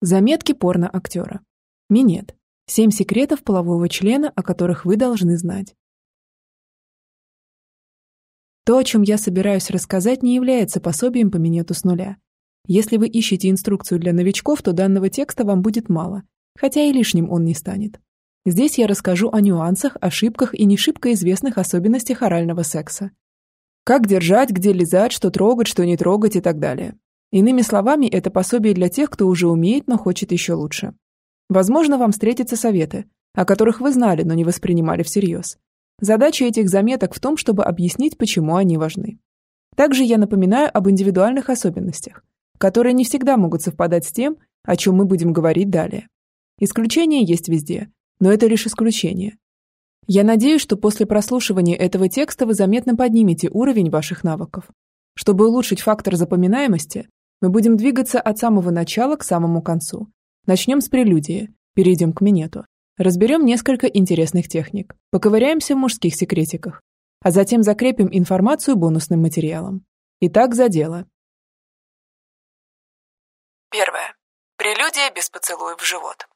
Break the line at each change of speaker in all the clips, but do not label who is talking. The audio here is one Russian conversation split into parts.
Заметки порно-актера. Минет. Семь секретов полового члена, о которых вы должны знать. То, о чем я собираюсь рассказать, не является пособием по минету с нуля. Если вы ищете инструкцию для новичков, то данного текста вам будет мало, хотя и лишним он не станет. Здесь я расскажу о нюансах, ошибках и не шибко известных особенностях орального секса. Как держать, где лизать, что трогать, что не трогать и так далее. Иными словами, это пособие для тех, кто уже умеет, но хочет еще лучше. Возможно, вам встретятся советы, о которых вы знали, но не воспринимали всерьез. Задача этих заметок в том, чтобы объяснить, почему они важны. Также я напоминаю об индивидуальных особенностях, которые не всегда могут совпадать с тем, о чем мы будем говорить далее. Исключения есть везде, но это лишь исключение. Я надеюсь, что после прослушивания этого текста вы заметно поднимете уровень ваших навыков. Чтобы улучшить фактор запоминаемости, мы будем двигаться от самого начала к самому концу. Начнем с прелюдии, перейдем к минету. Разберем несколько интересных техник, поковыряемся в мужских секретиках, а затем закрепим информацию бонусным материалом. Итак, за дело.
Первое. Прелюдия без поцелуев в живот.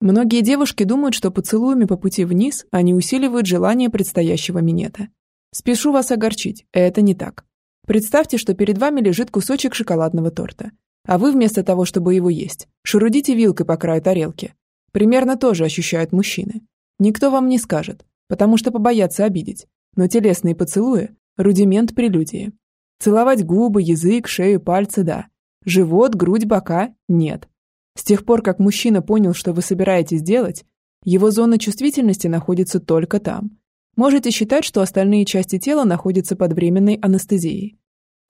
Многие девушки думают, что поцелуями по пути вниз они усиливают желание предстоящего минета. Спешу вас огорчить, это не так. Представьте, что перед вами лежит кусочек шоколадного торта, а вы вместо того, чтобы его есть, шурудите вилкой по краю тарелки. Примерно то же ощущают мужчины. Никто вам не скажет, потому что побоятся обидеть, но телесные поцелуи – рудимент прелюдии. Целовать губы, язык, шею, пальцы – да. Живот, грудь, бока – нет. С тех пор, как мужчина понял, что вы собираетесь делать, его зона чувствительности находится только там. Можете считать, что остальные части тела находятся под временной анестезией.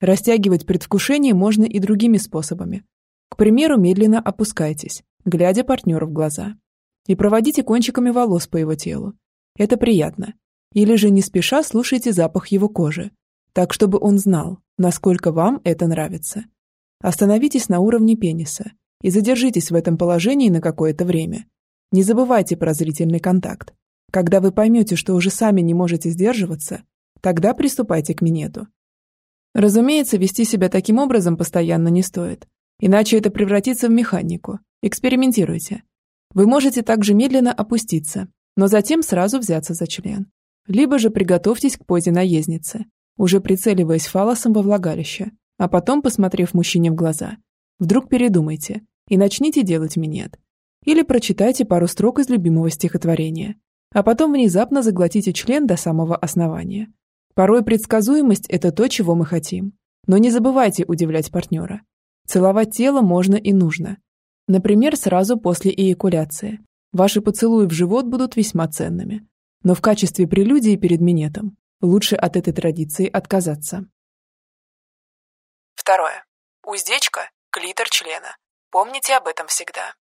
Растягивать предвкушение можно и другими способами. К примеру, медленно опускайтесь, глядя партнеру в глаза. И проводите кончиками волос по его телу. Это приятно. Или же не спеша слушайте запах его кожи, так чтобы он знал, насколько вам это нравится. Остановитесь на уровне пениса и задержитесь в этом положении на какое-то время. Не забывайте про зрительный контакт. Когда вы поймете, что уже сами не можете сдерживаться, тогда приступайте к минету. Разумеется, вести себя таким образом постоянно не стоит. Иначе это превратится в механику. Экспериментируйте. Вы можете также медленно опуститься, но затем сразу взяться за член. Либо же приготовьтесь к позе наездницы, уже прицеливаясь фалосом во влагалище, а потом, посмотрев мужчине в глаза, вдруг передумайте и начните делать минет. Или прочитайте пару строк из любимого стихотворения, а потом внезапно заглотите член до самого основания. Порой предсказуемость – это то, чего мы хотим. Но не забывайте удивлять партнера. Целовать тело можно и нужно. Например, сразу после эякуляции. Ваши поцелуи в живот будут весьма ценными. Но в качестве прелюдии перед минетом лучше от этой традиции отказаться.
Второе. Уздечка – клитор члена. Помните об этом всегда.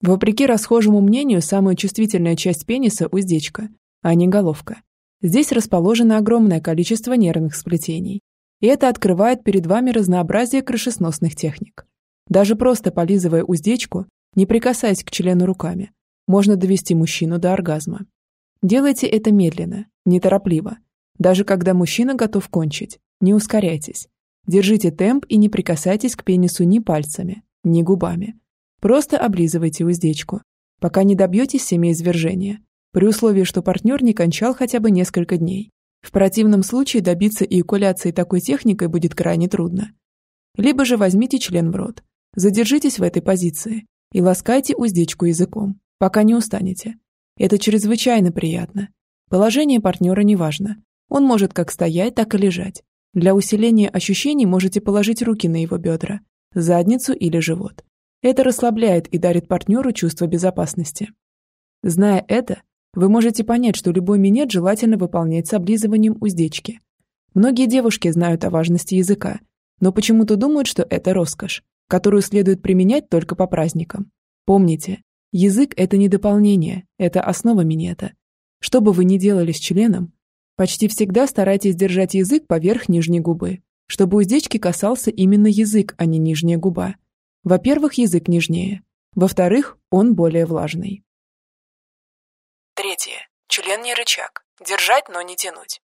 Вопреки расхожему мнению, самая чувствительная часть пениса – уздечка, а не головка. Здесь расположено огромное количество нервных сплетений, и это открывает перед вами разнообразие крышесносных техник. Даже просто полизывая уздечку, не прикасаясь к члену руками, можно довести мужчину до оргазма. Делайте это медленно, неторопливо. Даже когда мужчина готов кончить, не ускоряйтесь. Держите темп и не прикасайтесь к пенису ни пальцами, ни губами. Просто облизывайте уздечку, пока не добьетесь семяизвержения, при условии, что партнер не кончал хотя бы несколько дней. В противном случае добиться эякуляции такой техникой будет крайне трудно. Либо же возьмите член в рот, задержитесь в этой позиции и ласкайте уздечку языком, пока не устанете. Это чрезвычайно приятно. Положение партнера не важно. Он может как стоять, так и лежать. Для усиления ощущений можете положить руки на его бедра, задницу или живот. Это расслабляет и дарит партнеру чувство безопасности. Зная это, вы можете понять, что любой минет желательно выполнять с облизыванием уздечки. Многие девушки знают о важности языка, но почему-то думают, что это роскошь, которую следует применять только по праздникам. Помните, язык – это не дополнение, это основа минета. Что бы вы ни делали с членом, почти всегда старайтесь держать язык поверх нижней губы, чтобы уздечки касался именно язык, а не нижняя губа. Во-первых, язык нежнее. Во-вторых, он более влажный.
Член не рычаг. Держать, но не тянуть.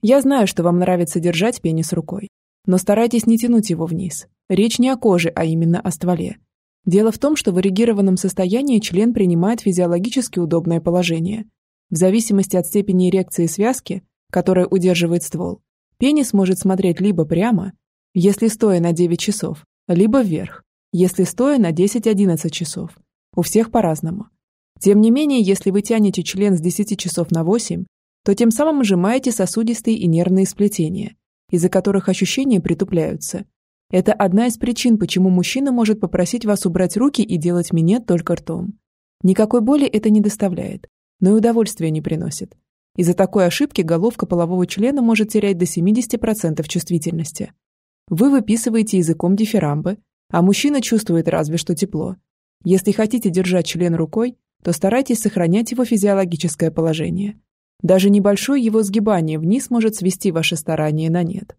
Я знаю, что вам нравится держать пенис рукой, но старайтесь не тянуть его вниз. Речь не о коже, а именно о стволе. Дело в том, что в эрегированном состоянии член принимает физиологически удобное положение. В зависимости от степени эрекции связки, которая удерживает ствол, пенис может смотреть либо прямо, если стоя на 9 часов, либо вверх, если стоя на 10-11 часов. У всех по-разному. Тем не менее, если вы тянете член с 10 часов на 8, то тем самым сжимаете сосудистые и нервные сплетения, из-за которых ощущения притупляются. Это одна из причин, почему мужчина может попросить вас убрать руки и делать минет только ртом. Никакой боли это не доставляет, но и удовольствия не приносит. Из-за такой ошибки головка полового члена может терять до 70% чувствительности. Вы выписываете языком дифирамбы, а мужчина чувствует разве что тепло. Если хотите держать член рукой, то старайтесь сохранять его физиологическое положение. Даже небольшое его сгибание вниз может свести ваше старание на нет.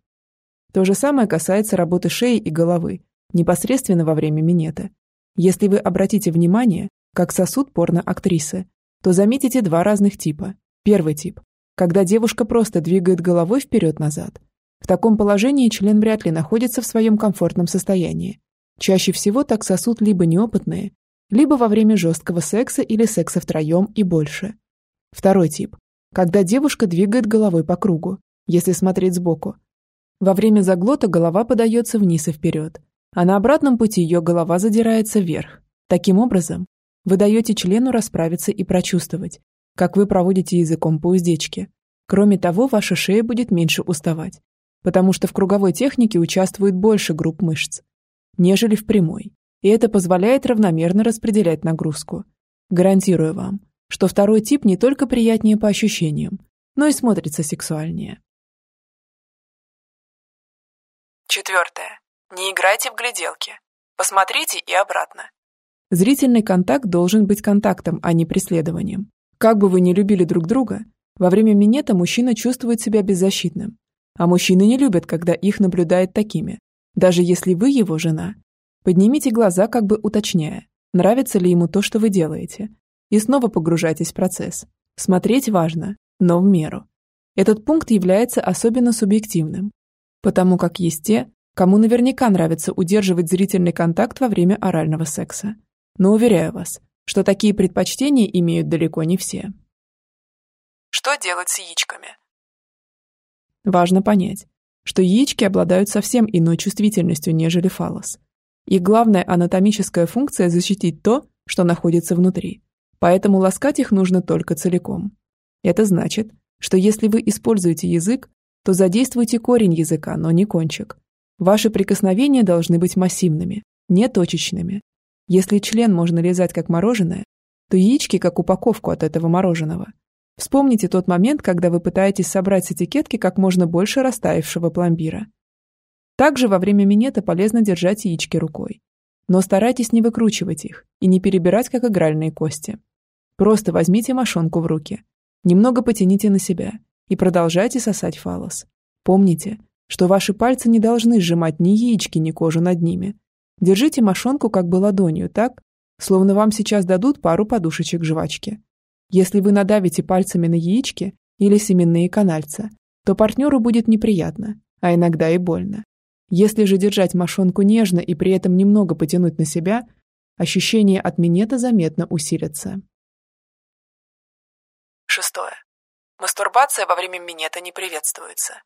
То же самое касается работы шеи и головы, непосредственно во время минета. Если вы обратите внимание, как сосуд порно-актрисы, то заметите два разных типа. Первый тип – когда девушка просто двигает головой вперед-назад. В таком положении член вряд ли находится в своем комфортном состоянии. Чаще всего так сосуд либо неопытные, либо во время жесткого секса или секса втроем и больше. Второй тип – когда девушка двигает головой по кругу, если смотреть сбоку, во время заглота голова подается вниз и вперед, а на обратном пути ее голова задирается вверх. Таким образом, вы даете члену расправиться и прочувствовать, как вы проводите языком по уздечке. Кроме того, ваша шея будет меньше уставать, потому что в круговой технике участвует больше групп мышц, нежели в прямой, и это позволяет равномерно распределять нагрузку. Гарантирую вам, что второй тип не только приятнее по ощущениям, но и смотрится сексуальнее.
Четвертое. Не играйте в гляделки. Посмотрите и обратно.
Зрительный контакт должен быть контактом, а не преследованием. Как бы вы ни любили друг друга, во время минета мужчина чувствует себя беззащитным. А мужчины не любят, когда их наблюдают такими, даже если вы его жена. Поднимите глаза, как бы уточняя, нравится ли ему то, что вы делаете. И снова погружайтесь в процесс. Смотреть важно, но в меру. Этот пункт является особенно субъективным, потому как есть те, кому наверняка нравится удерживать зрительный контакт во время орального секса. Но уверяю вас, что такие предпочтения имеют далеко не все.
Что делать с яичками?
Важно понять, что яички обладают совсем иной чувствительностью, нежели фалос. Их главная анатомическая функция – защитить то, что находится внутри. Поэтому ласкать их нужно только целиком. Это значит, что если вы используете язык, то задействуйте корень языка, но не кончик. Ваши прикосновения должны быть массивными, не точечными. Если член можно лизать как мороженое, то яички как упаковку от этого мороженого. Вспомните тот момент, когда вы пытаетесь собрать с этикетки как можно больше растаявшего пломбира. Также во время минета полезно держать яички рукой. Но старайтесь не выкручивать их и не перебирать как игральные кости. Просто возьмите мошонку в руки. Немного потяните на себя и продолжайте сосать фалос. Помните, что ваши пальцы не должны сжимать ни яички, ни кожу над ними. Держите мошонку как бы ладонью, так, словно вам сейчас дадут пару подушечек жвачки. Если вы надавите пальцами на яички или семенные канальца, то партнеру будет неприятно, а иногда и больно. Если же держать мошонку нежно и при этом немного потянуть на себя, ощущения от минета заметно усилятся.
Шестое. Мастурбация во время минета не приветствуется.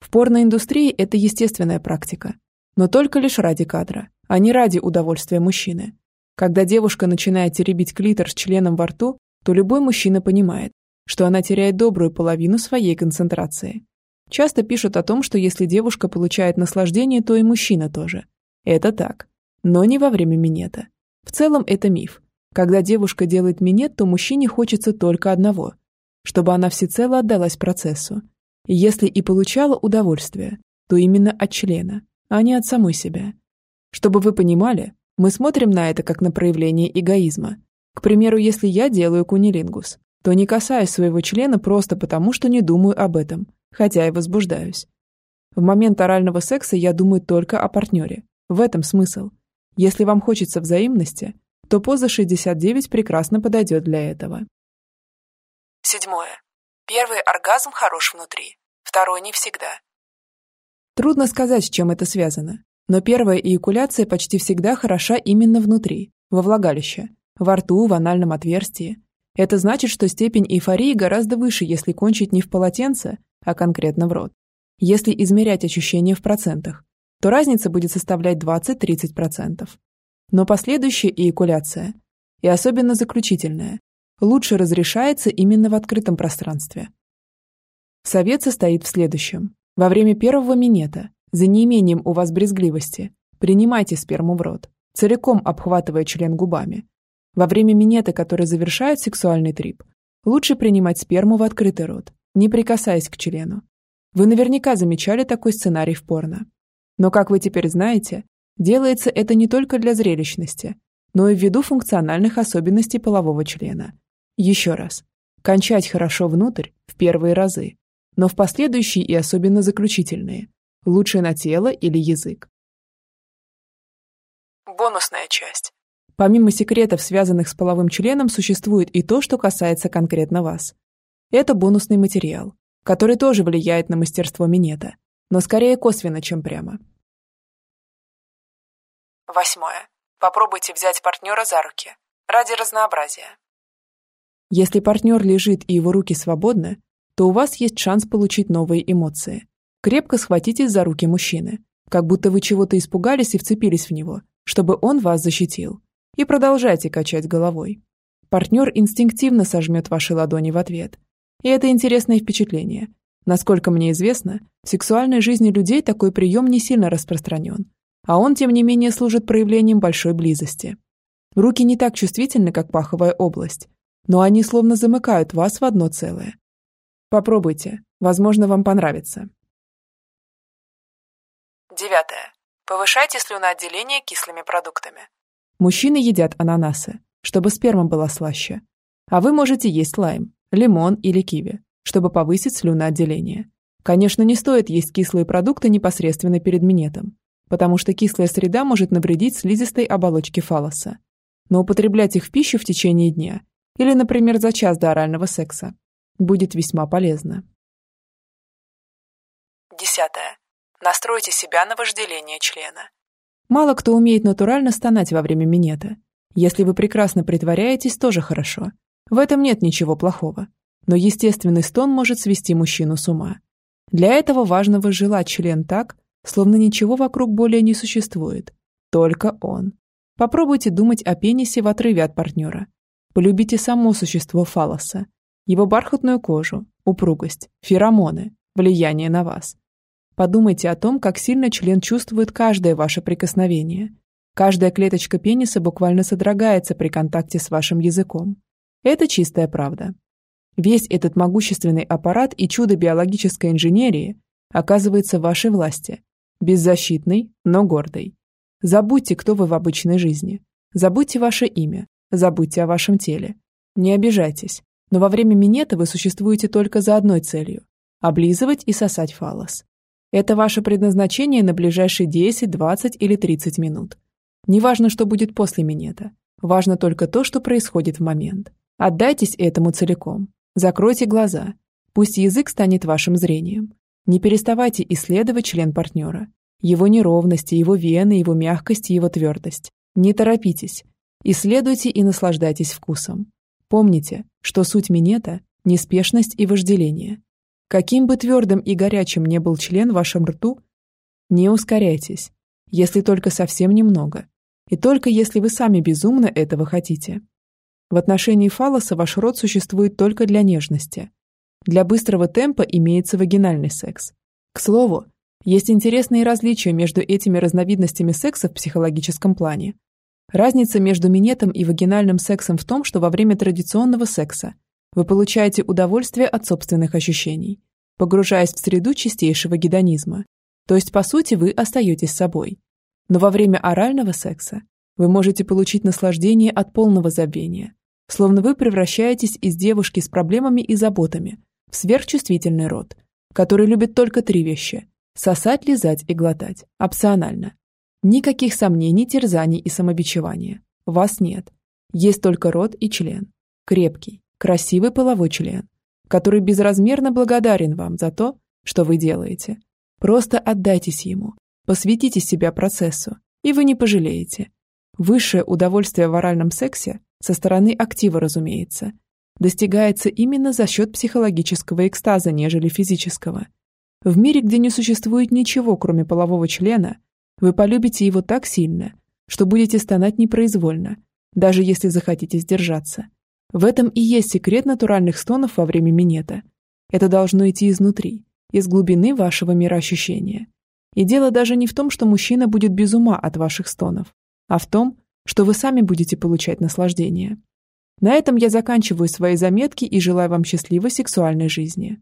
В порноиндустрии это естественная практика, но только лишь ради кадра, а не ради удовольствия мужчины. Когда девушка начинает теребить клитор с членом во рту, то любой мужчина понимает, что она теряет добрую половину своей концентрации. Часто пишут о том, что если девушка получает наслаждение, то и мужчина тоже. Это так. Но не во время минета. В целом это миф. Когда девушка делает минет, то мужчине хочется только одного – чтобы она всецело отдалась процессу. И если и получала удовольствие, то именно от члена, а не от самой себя. Чтобы вы понимали, мы смотрим на это как на проявление эгоизма. К примеру, если я делаю кунилингус, то не касаюсь своего члена просто потому, что не думаю об этом, хотя и возбуждаюсь. В момент орального секса я думаю только о партнере. В этом смысл. Если вам хочется взаимности, то поза 69 прекрасно подойдет для этого.
Седьмое. Первый оргазм хорош внутри, второй не всегда.
Трудно сказать, с чем это связано. Но первая эякуляция почти всегда хороша именно внутри, во влагалище, во рту, в анальном отверстии. Это значит, что степень эйфории гораздо выше, если кончить не в полотенце, а конкретно в рот. Если измерять ощущения в процентах, то разница будет составлять 20-30%. Но последующая эякуляция, и особенно заключительная, лучше разрешается именно в открытом пространстве. Совет состоит в следующем. Во время первого минета, за неимением у вас брезгливости, принимайте сперму в рот, целиком обхватывая член губами. Во время минета, который завершает сексуальный трип, лучше принимать сперму в открытый рот, не прикасаясь к члену. Вы наверняка замечали такой сценарий в порно. Но, как вы теперь знаете, делается это не только для зрелищности, но и ввиду функциональных особенностей полового члена. Еще раз. Кончать хорошо внутрь в первые разы, но в последующие и особенно заключительные. Лучше на тело или язык.
Бонусная часть.
Помимо секретов, связанных с половым членом, существует и то, что касается конкретно вас. Это бонусный материал, который тоже влияет на мастерство минета, но скорее косвенно, чем прямо.
Восьмое. Попробуйте взять партнера за руки. Ради разнообразия.
Если партнер лежит и его руки свободны, то у вас есть шанс получить новые эмоции. Крепко схватитесь за руки мужчины, как будто вы чего-то испугались и вцепились в него, чтобы он вас защитил. И продолжайте качать головой. Партнер инстинктивно сожмет ваши ладони в ответ. И это интересное впечатление. Насколько мне известно, в сексуальной жизни людей такой прием не сильно распространен, а он, тем не менее, служит проявлением большой близости. Руки не так чувствительны, как паховая область, но они словно замыкают вас в одно целое. Попробуйте, возможно, вам понравится.
Девятое. Повышайте слюноотделение кислыми продуктами.
Мужчины едят ананасы, чтобы сперма была слаще. А вы можете есть лайм, лимон или киви, чтобы повысить слюноотделение. Конечно, не стоит есть кислые продукты непосредственно перед минетом, потому что кислая среда может навредить слизистой оболочке фалоса. Но употреблять их в пищу в течение дня или, например, за час до орального секса будет весьма полезно.
Десятое. Настройте себя на вожделение члена.
Мало кто умеет натурально стонать во время минета. Если вы прекрасно притворяетесь, тоже хорошо. В этом нет ничего плохого. Но естественный стон может свести мужчину с ума. Для этого важно возжелать член так, словно ничего вокруг более не существует. Только он. Попробуйте думать о пенисе в отрыве от партнера. Полюбите само существо фалоса, его бархатную кожу, упругость, феромоны, влияние на вас. Подумайте о том, как сильно член чувствует каждое ваше прикосновение. Каждая клеточка пениса буквально содрогается при контакте с вашим языком. Это чистая правда. Весь этот могущественный аппарат и чудо биологической инженерии оказывается в вашей власти, Беззащитный, но гордый. Забудьте, кто вы в обычной жизни. Забудьте ваше имя. Забудьте о вашем теле. Не обижайтесь. Но во время минета вы существуете только за одной целью – облизывать и сосать фалос. Это ваше предназначение на ближайшие 10, 20 или 30 минут. Неважно, что будет после минета. Важно только то, что происходит в момент. Отдайтесь этому целиком. Закройте глаза. Пусть язык станет вашим зрением. Не переставайте исследовать член партнера. Его неровности, его вены, его мягкость его твердость. Не торопитесь. Исследуйте и наслаждайтесь вкусом. Помните, что суть минета – неспешность и вожделение. Каким бы твердым и горячим не был член в вашем рту, не ускоряйтесь, если только совсем немного, и только если вы сами безумно этого хотите. В отношении фалоса ваш рот существует только для нежности, для быстрого темпа имеется вагинальный секс. К слову, есть интересные различия между этими разновидностями секса в психологическом плане. Разница между минетом и вагинальным сексом в том, что во время традиционного секса вы получаете удовольствие от собственных ощущений, погружаясь в среду чистейшего гедонизма. То есть, по сути, вы остаетесь собой. Но во время орального секса вы можете получить наслаждение от полного забвения, словно вы превращаетесь из девушки с проблемами и заботами в сверхчувствительный рот, который любит только три вещи – сосать, лизать и глотать, опционально. Никаких сомнений, терзаний и самобичевания. Вас нет. Есть только рот и член. Крепкий, красивый половой член, который безразмерно благодарен вам за то, что вы делаете. Просто отдайтесь ему. Посвятите себя процессу, и вы не пожалеете. Высшее удовольствие в оральном сексе, со стороны актива, разумеется, достигается именно за счет психологического экстаза, нежели физического. В мире, где не существует ничего, кроме полового члена, вы полюбите его так сильно, что будете стонать непроизвольно, даже если захотите сдержаться. В этом и есть секрет натуральных стонов во время минета. Это должно идти изнутри, из глубины вашего мироощущения. И дело даже не в том, что мужчина будет без ума от ваших стонов, а в том, что вы сами будете получать наслаждение. На этом я заканчиваю свои заметки и желаю вам счастливой сексуальной жизни.